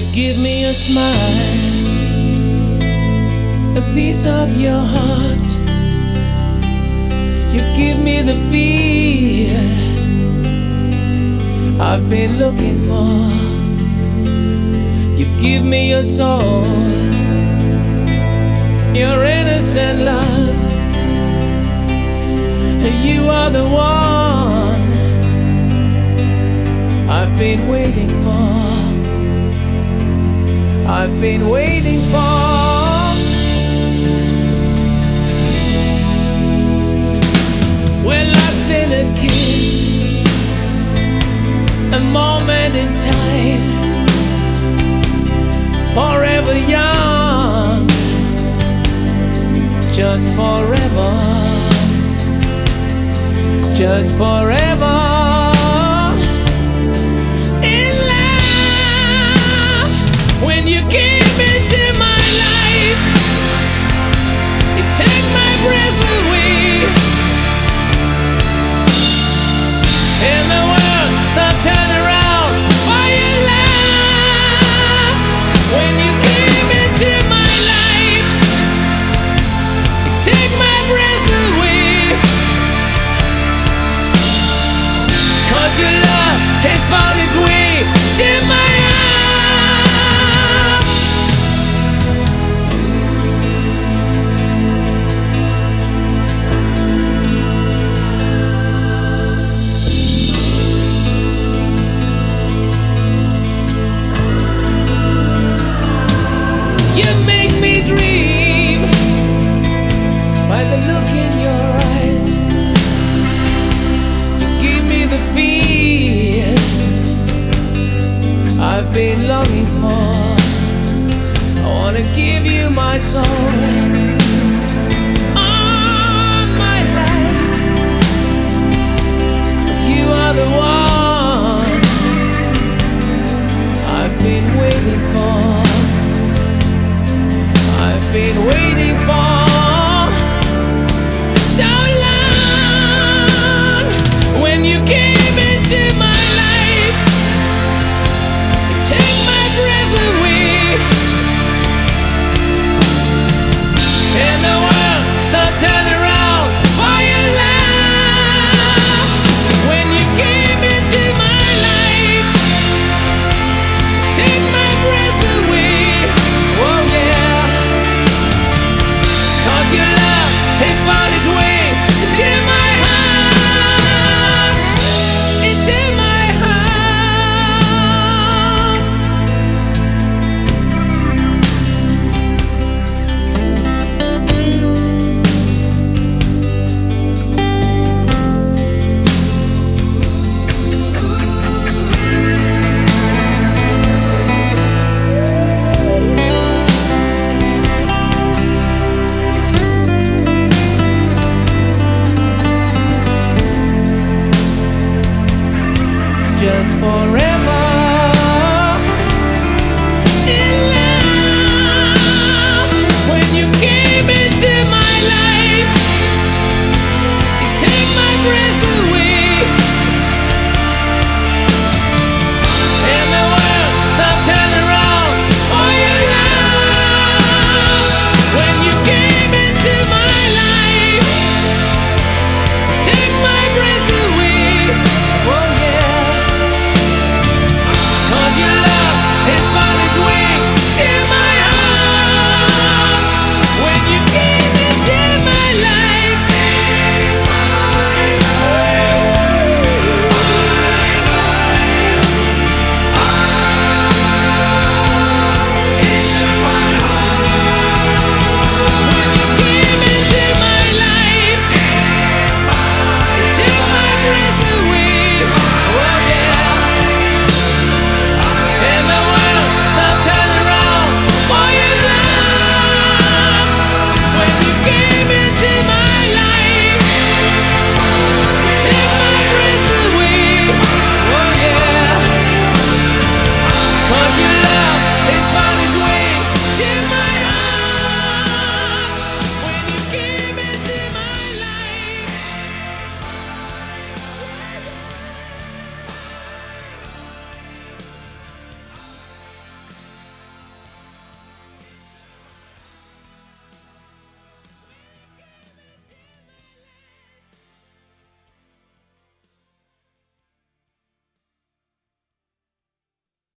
give me a smile, a piece of your heart. You give me the feel I've been looking for. You give me your soul, your innocent love. You are the one I've been waiting for. I've been waiting for. We're lost in a kiss, a moment in time, forever young, just forever, just forever. Been longing for. I wanna give you my soul. for